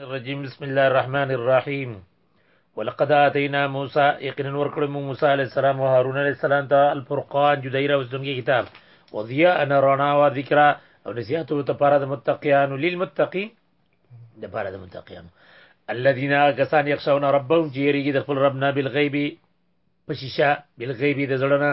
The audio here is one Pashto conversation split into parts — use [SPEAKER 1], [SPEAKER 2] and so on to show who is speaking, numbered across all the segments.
[SPEAKER 1] الرجیم بسم الله الرحمن الرحیم ولقد اتینا موسی یقینا ورکړو موږ موسی علی السلام او هارون علی السلام ته الفرقان جدای راوستونکي کتاب او ضیاء ان رڼا او ذکر او نصیحت او تپاره د متقیان للمتقین د پاره د متقیان الذين كسان يخشون ربهم جيري د خپل ربنا بالغیب پشیشا بالغیب د زړه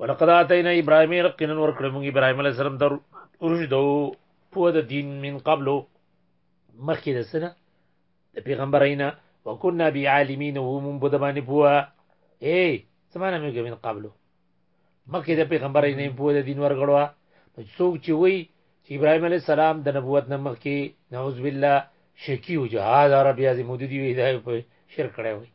[SPEAKER 1] ولقد اتینا ابراهیم یقینا ورکړه موږ ابراهیم علیه السلام در ورشدو په د دین من قبل مخکې د سنه د پیغمبرینا وکنا بی عالمین و من بده باندې پوها اے سمانه موږ من قبل مخکې د پیغمبرینې په د دین ورګړو څوک چې وای چی ابراهیم علیه السلام د نبوت نه مخکې نعوذ بالله شکی او جهاد عرب یا زمودی دی وی دا په شرک کړی وی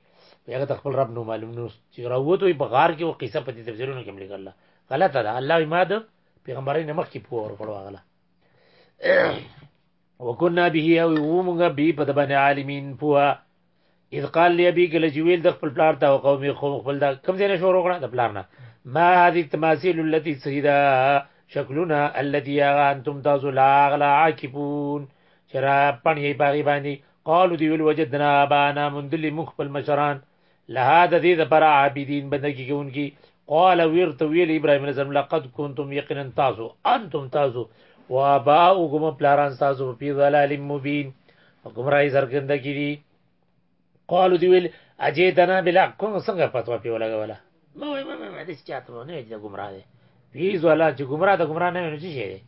[SPEAKER 1] هغه ته خپل رب نو معلوم نو چې راووت وي په غار کې او قصه په دې تفسیرونو کې ملګر الله غلطه ده الله ما د پیغمبري نه مخکې پوه ور کړو غلا وکنا به او موږ به په دبن عالمین پوه اذ قال لي ابي کله چې ویل د خپل پلار ته او قومي قوم خپل دا کم ځای نه شور وکړه د پلار نه ما هذه التماثيل التي سيدا شکلونه التي انتم تاسو لا غلا عاكفون چرا پنی باغی باندې قالو دی ول وجدنا بانا مندل مخ خپل مشران لها د دې د پر عابدین بندگی کوونکی قال ویرت ویل ابراهيم عليه السلام لقد كنتم يقينا تاسو انتم تاسو واباؤكم پلاران تاسو په ضلال مبين په ګمراهي سرګنده کې دي قالو دی ویل اجه دنا بلا کوم څنګه پتو په ولګولا ما وای ما ما دې چاته مو نه دې ګمراه دي وی زولا چې ګمراه د ګمراه نه نه شي دي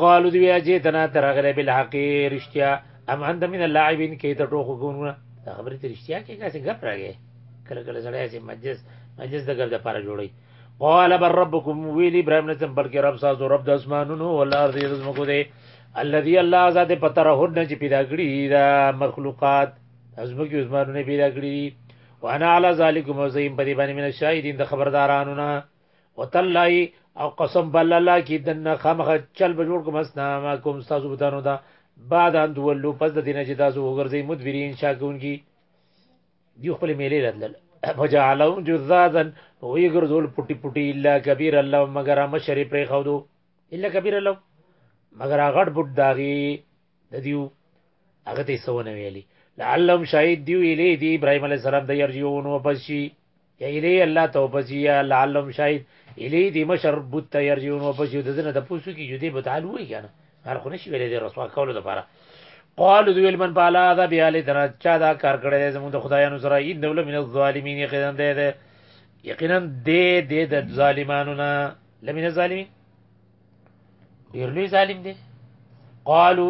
[SPEAKER 1] قالو دی اجه دنا ترغله بلا حق رښتیا ام عند من اللاعبین کې ته ټوخو ګونه دا خبرې ته رښتیا کې کاسې غپ راګي کله کله سړی چې مجلس مجلس د ګرځه لپاره جوړي قال بر ربکم ویل ابراهیم نسم بلکې رب ساز رب د اسمانونو ولار دې زمکو دې الذي الله ذات په ترهد نه چې پیدا کړی دا مخلوقات ازمکه عثمانونه پیدا کړی وانا علی ذالک مزیم په دې باندې من شاهدین د خبردارانو نه وتلای او قسم بل الله کی دنه خامخ چل به جوړ کوم اسنا ما کوم تاسو بتانو دا بعد ان دولو پس د دینه چې تاسو وګرځي مدبرین شاکون کی دی خپل میلې راتلل فجعلهم جذاذا ويغرزول پټي پټي الا كبير الله مگر مشري پرې خودو الا کبیر لو مگر هغه غټ بوت داغي د دیو هغه ته سونه ویلي لعلهم شاید دیو الی دی ابراهیم علی السلام د یرجون و بشی یا الی الله توبه یا لعلهم شاید الی دی مشر بوت یرجون و بشی د دنه د پوسو کی جدی بوت حال وی کنه هر خو نشي ویلې د رسوا کولو لپاره قال ذو من بالا ذا بیالی تنا چا دا کار کړی دی زموږ د خدایانو سره ان دوله من الظالمین یقینا دی دی یقینا دی دی د ظالمانو نه لمن الظالمین ډیر لوی ظالم دی قالو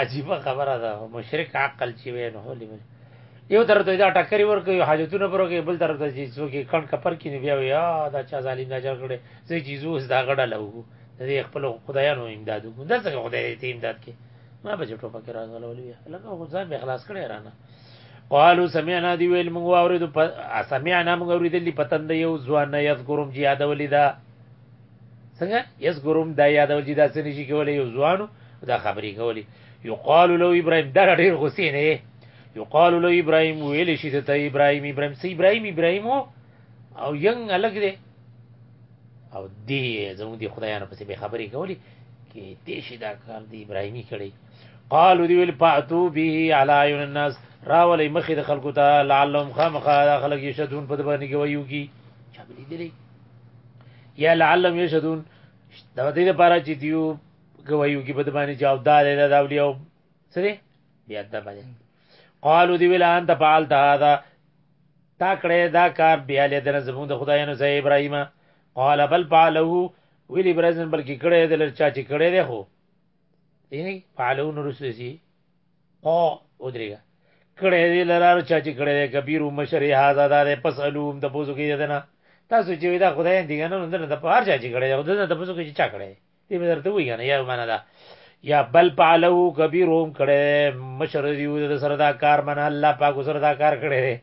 [SPEAKER 1] عجیب خبره ده مشرک عقل چې وینه هولې یو طرف ته دا ټکرې ورکوي حاجتونه پر کوي بل طرف ته چې څوک کڼ کپر کینی بیا وي دا چا ظالم دا چا کړي زه چې زو دا غړه لو د خپل خدایانو امدادو دا څنګه خدای دې امداد کې ما به چټو پکې راغلو لکه خدای به خلاص کړي رانه قالو سمعنا دی ویل موږ اوریدو په سمعنا موږ اوریدلی پتند یو ځوان نه یذکرم چې یادولې دا څنګه یذکرم دا یادول چې دا څنګه شي کولای یو ځوان دا خبرې کولې یقال له ابراهیم دا ډېر غوسې نه یقال له ابراهیم ویل شي ته ابراهیم ابراهیم سي ابراهیم ابراهیم او ینګ الګ دی او دی زموږ دی خدایانو پسې به خبرې کولې کې دې شي دا کار دی ابراهیمي کړی قالو دی ویل پاتو به علی عین الناس راولې مخې د خلکو ته لعلهم خامخا خلک یشدون په دبانې کې وایو کی چا بلی دی یا لعلهم یشدون دا دې لپاره چې دیو گوايو کې بدبانی جواب دار نه دا ولیو سره بیا دا باندې قالو دی ویل انت فعلت هذا تا کړه دا کار بیا له دنه زموږ د خدایانو سره ابراهیم قال بل فعله ویل ابراهیم بلکې کړه دل چا چې کړه دی خو یعنی پالو نور سسی او ودریګه کړه دې لرار چا چې کړه دې کبیر مشر هاذا دار پس علوم د بوزو کې دنه تاسو چې دا خدای دې غنه نو د پار چا چې کړه دې خدای د بوزو کې چا کړه دې به درته وی غنه یا معنا دا یا بل پالو کبیروم کړه مشر دې و د سردا کار من الله پاک سردا کار کړه دې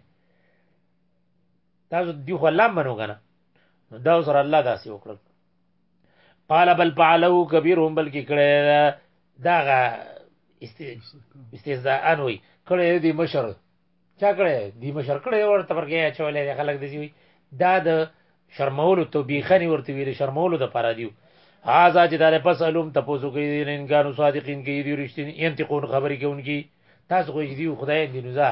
[SPEAKER 1] تاسو دی خو الله منو غنه دا سره الله داسې وکړل قال بل فعلوا كبيرهم بل کې کړه داغه استهزاء وي کړه دې مشر چا کړه دې مشر کړه ورته ورګه چولې خلک دې وي دا د شرمولو تو بیخنی ورته ویل شرمولو د پاره دیو هاذا چې دار پس علوم تاسو کې دین انګانو صادقین کې دی رښتین انتقون خبرې کوونکی تاسو خو دیو خدای دی نوزا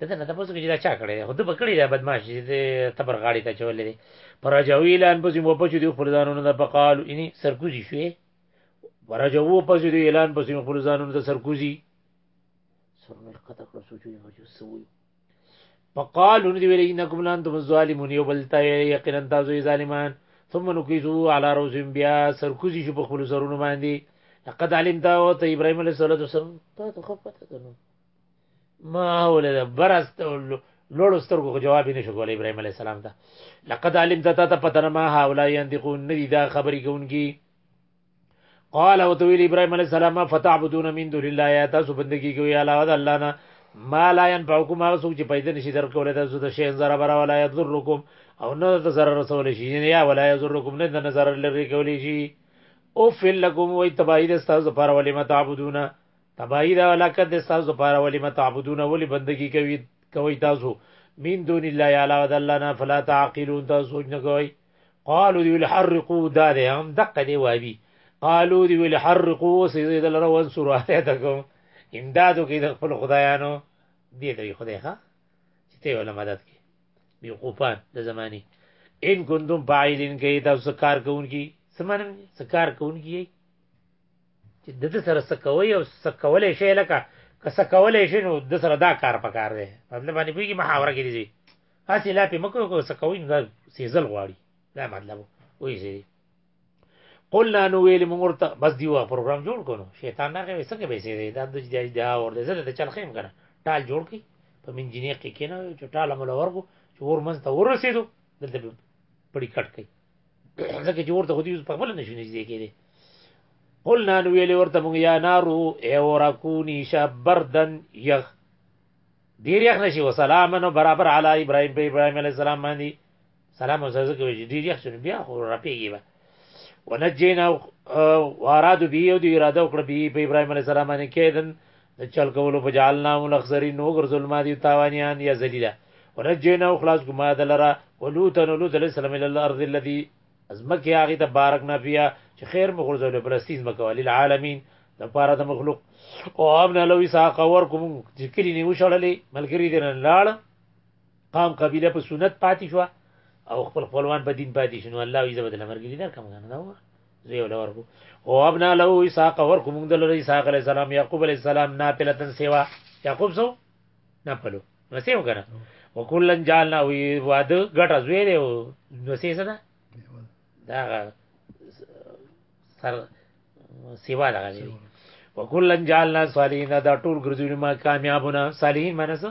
[SPEAKER 1] دته نه تاسو کې دا چا کړی خو د بکړی دا بدمعاش دي تبر غاړي ته چولې دي پراجوي اعلان پسې مو پچو دي خپل ځانونه د بقالو اني سرکوزي شوې پراجوو پسې دي اعلان پسې خپل ځانونه د سرکوزي سرونه قطع کړو سوچو یې جو سوي فقالو ندی ویل انکم لان تم ظالمون یو بل ته یقینا تاسو ظالمان ثم نقیزو علی رؤسهم بیا سرکوزي شو په خپل سرونو باندې لقد علمت او ته ابراهيم عليه السلام ته خو پته ده نو ما ول د برست لوړو سترګو جواب نه شو کولای ابراهيم عليه السلام ته لقد علمت تا ته پته ما هاولا ينتقون ندي دا خبري کوونکی قال او تو ابراهيم عليه السلام فتعبدون من دون الله يا تاسو بندگی کوي علاوه الله نه ما لا ينفعكم هغه څوک چې پیدا نشي درکول تاسو ته شي زره برا ولا يضركم او نه ته zarar رسول شي یا ولا يضركم نه نه zarar لري کول شي او فل لكم وي تبعید استاذ پر ولې ما تعبدون تباہی دا هلاکت د تاسو لپاره ولی متعبدون ولی بندگی کوي کوي تاسو من دون الله علاوه د الله نه فلا تعقلون تاسو سوچ نه کوي قالو دی الحرقو دا ده هم دقه دی وابي قالو دی الحرقو سيزيد لره وانصر اهلتکم امدادو کې د خپل خدایانو دې ته خدای ښا چې ته ولا مدد کې بي قوفان د زماني ان کنتم فاعلین کې تاسو کار کوونکی سمانه کار کوونکی چې د ده سره څه کوئ او څه کولی شئ لکه که څه کولی شئ نو د سره دا کار په کار دی مطلب باندې پوهېږي محاوره کې دي هسې لا پې مه کوئ که څه کوئ نو دا سېزل غواړي دا مطلب وایي چې قلنا نو ویل موږ ورته بس دیو پروګرام جوړ کړو شیطان نه کوي څنګه به سي دا د جدي دا اور دې زړه ته چل خیم کنه ټال جوړ کی په من جنې کې کینه چې ټال مل ورغو چې ور منځ ته ورسېدو دلته پړی کټ کړي ځکه چې ورته خو دې په خپل نشو نږدې کېدی قلنا نو ویلې ورته مونږ یا نارو ای اورا کونی شا بردن یخ ډیر یخ نشي و سلام نو برابر علی ابراهیم په ابراهیم علی السلام باندې سلام او سزا کوي چې ډیر یخ شنو بیا خو راپیږي به ونجینا واراد به او دی اراده وکړه به په ابراهیم علی السلام باندې کېدن د چل کولو په جعلنا ملخزرین نو ګرځول ما دی تاوانیان یا ذلیلا ونجینا خلاص ګما دلرا ولوت نو لوط علیہ السلام ال الارض الذی ازمکه هغه ته بارک نه بیا چې خیر مو ګرځول فلسطین مکه ولل عالمین د پاره د مخلوق او امن لو اسحاق ور کوم چې کلی نیو شړلې ملګری دین لاړ قام قبیله په سنت پاتې شو او خپل خپلوان په دین پاتې شنو الله یې زبد لمرګری درکم غنه دا زیو لور کو او ابنا له اسحاق ور کو موږ دلری اسحاق علی السلام یعقوب علی السلام ناپلتن سیوا یعقوب سو ناپلو وسیو کنه وکولن جالنا وی واد غټ زوی دی وسی سره دا سر سیوا دا دی وکولن جالنا صالحین دا ټول ګرځول ما کامیابونه صالحین منسه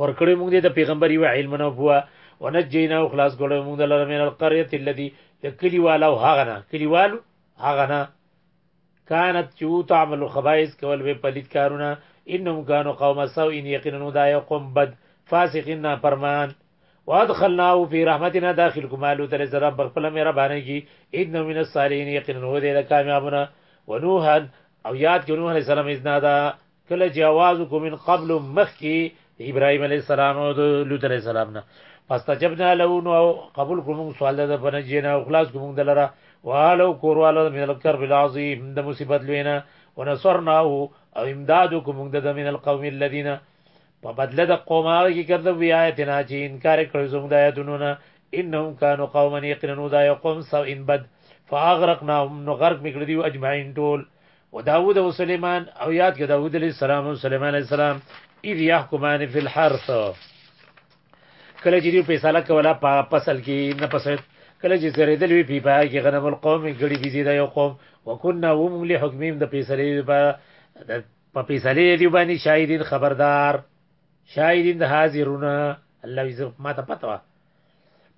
[SPEAKER 1] ورکړې موږ دې د پیغمبر یو علم نه بوا ونجینا او خلاص کړو موږ دلر من القريه التي کلی والو هغه نه کلی والو هغه نه كانت چو تعمل الخبائث کول به پلیت کارونه انهم كانوا قوم سوء ان یقینا دا یو قوم بد فاسقین نا پرمان وادخلناه فی رحمتنا داخل کومالو تل زرا بخپل مې ربانه کی انه من الصالحین یقینا هو دې د کامیابونه ونوحا او یاد کې نوح علیہ السلام اذن دا کله چې आवाज وکړو من قبل مخکي ابراهيم عليه السلام او لوط عليه السلام نه فاستجبنا له نو قبول کوم سوال ده په نجینا او خلاص کوم دلرا والو کورواله من الکرب العظیم د مصیبت لوینا ونصرناه او امداد کوم د من القوم الذين په بدله د قومه کې کړه وی آیتنا چې انکار کړو زموږ د آیتونو نه انهم كانوا قوما يقرنوا دا قوم سو ان بد فاغرقناهم نو غرق میکړه دی اجمعین ټول و داود او سلیمان او یاد که داود علیہ السلام او سلیمان علیہ السلام اذ یحکمان فی الحرث کله چې دی فیصله کوله په فصل کې نه پسد کله چې زریدل وی پیپا کې غنم القوم غړي بيزي دا یو قوم وکنا هم له حکمیم د فیصله په په فیصله دی باندې شاهدین خبردار شاهدین د حاضرونه الله عزت ما ته پتو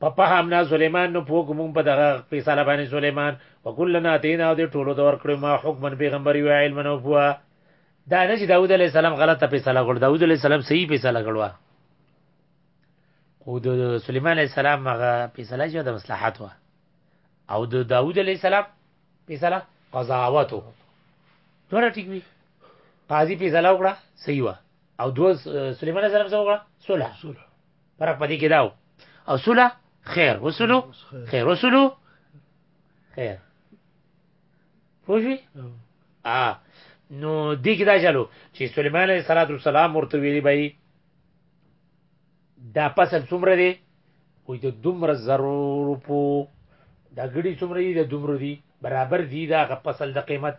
[SPEAKER 1] په پهم نه سليمان نو پوک مونږ په دغه فیصله باندې سليمان وکلنا اتینا او دې ټولو دور کړو ما حکمن پیغمبر یو علم نو پوا دا نه چې داوود علی السلام غلطه فیصله کړ داوود علی السلام صحیح فیصله کړو خو د سليمان علی السلام هغه فیصله چې د مصلحت و او د داوود علی السلام فیصله قضاوت و دوه ټیک وی قاضي فیصله وکړه صحیح و او دوه سليمان علی السلام څه وکړه صلح فرق پدې کې داو اصوله خیر وصولو خیر وصولو خیر پوجي ا نو دې کې دا چلو چې سليمان عليه صلوات والسلام ورته ویلي بای دا فصل څومره دی وې د دومره ضرور په دا غړي څومره دي د دومره دي برابر دي دا غ فصل د قیمت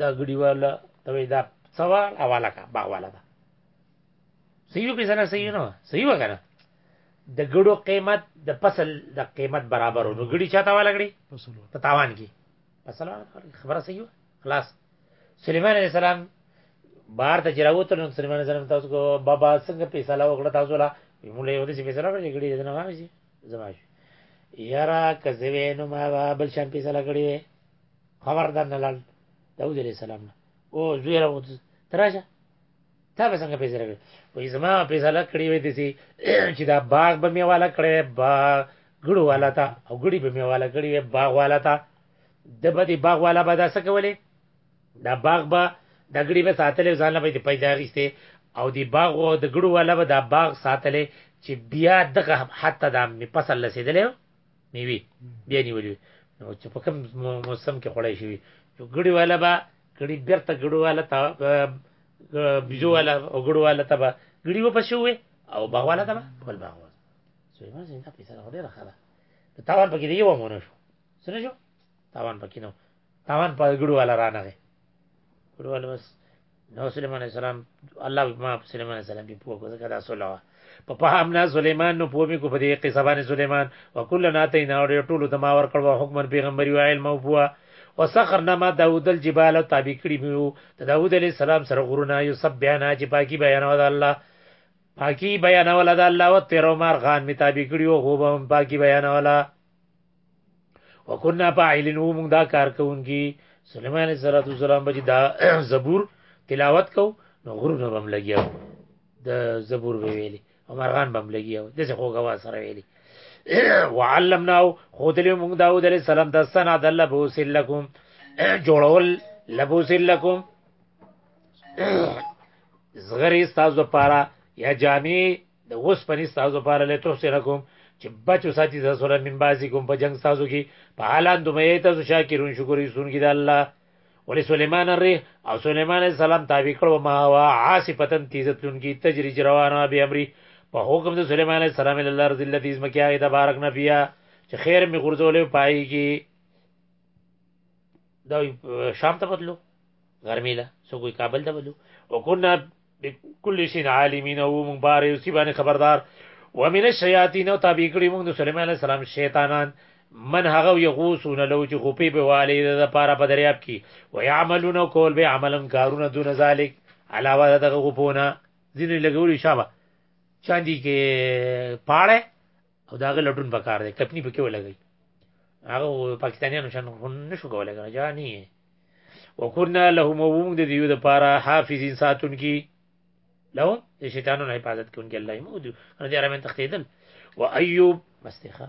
[SPEAKER 1] دا غړي والا ته دا سوال حواله کا باغ والا دا صحیح به سره صحیح نه صحیح وکړه د ګړو قیمت د فصل د قیمت برابر ونو ګړي چاته ولګړي
[SPEAKER 2] فصل
[SPEAKER 1] په تاوان کې فصل خبره صحیح خلاص سليمان عليه السلام بار ته جراوته نو سليمان عليه السلام تاسو کو بابا څنګه فیصله وکړه تاسو لا موږ له دې فیصله کړې ګړي دې نه وایي زماش یارا کزوی نو ما بل شان فیصله کړې خبردار نه لال داوود عليه السلام او زویره وته تراشه تا به څنګه پیسې راکړي وای زما پیسې لا کړی وای دي چې دا باغ به میواله کړي با ګړو والا تا او ګړي به میواله کړي وای باغ والا تا د بدی باغ والا به دا څه کولې دا باغ به د ګړي به ساتلې ځان له به پیدا غیسته او دی باغ او د ګړو والا به دا باغ ساتلې چې بیا دغه حتی دا می فصل لسیدلې میوي بیا نیولې نو چې په کوم موسم کې خړای شي ګړي والا به کړي بیرته ګړواله ته بيجواله او ګړواله ته به ګړي و پښې وې او باغواله ته به بل باغ وځه سليمان زين دا پیسې راوړې راخه ده ته تاوان پکې دی یو مونږ شو سره شو تاوان پکې نو تاوان په ګړواله رانه غي ګړواله بس نو سليمان عليه السلام الله ما سليمان عليه السلام په پوهه ځکه دا سولوا په فهمنا سليمان نو پوه مې کو په دې قصه باندې سليمان وکلنا اتینا او ډېر ټولو ته ما ور کړو حکمن پیغمبري او علم او پوهه وسخرنا ما داوود الجبال او تابع کړي مې وو د داوود علی السلام سره غرونه یو سب بیان چې پاکي بیان و د الله پاکي بیان ولا د الله او تیرو مارغان مې تابع کړي او هو به پاکي بیان ولا وکنا فاعلین و موږ دا کار کوونکی سليمان عليه الصلاه والسلام بچ دا زبور تلاوت کو نو غرونه بم لګیا د زبور به ویلي او مرغان بم لګیا د څه خو غوا سره ویلي وعلمناه خودل موږ داوود عليه السلام د سنا د الله بوسل لكم جوړول لبوسل لكم زغری استاد لپاره یا جامع د اوسپني ستاسو لپاره له تحسي نه کوم چې بچ وساتي تاسو له من بازي کوم په جنگ تاسو کې په حالان دومې تاسو شاکرون شکر ایستون کې د الله ولې سليمان الريح او سليمان عليه السلام تابع کړو ما هوا عاصفتن تیزتلون کی تجریج روانه به امري په حکم د سليمان عليه السلام له الارض التي زمکیاغه تبارک نبیا چې خیر می غرزولې پای کی دا شام ته بدلو غرمې له څوک وي کابل ته بدلو وکنا بكل شيء عالمين او مونږ باره اوسې باندې خبردار ومن الشياطين او تابع کړي مونږ د سليمان عليه السلام شیطانان من هغه یغوسونه لو چې غوپې به والي د لپاره په دریاب کې ويعملون کول به عملا کارونه دون ذلک علاوه دغه غوپونه ځینې لګولي شابه چاندي کې پاړه او داغه لټون پکار دی کپنی پکې ولګي هغه پاکستانیانو شان نشو کولای کنه جانی وکنا لهم ووم د دیو د پاره حافظین ساتون کی لهم د شیطانونو حفاظت کوونکی الله مو دی کنه دې رامن تختیدل و ایوب مستخه